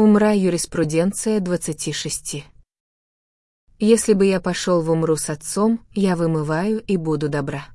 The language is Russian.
Умра юриспруденция 26. Если бы я пошел в умру с отцом, я вымываю и буду добра.